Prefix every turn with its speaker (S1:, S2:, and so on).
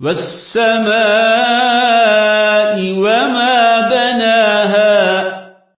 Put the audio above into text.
S1: والسماء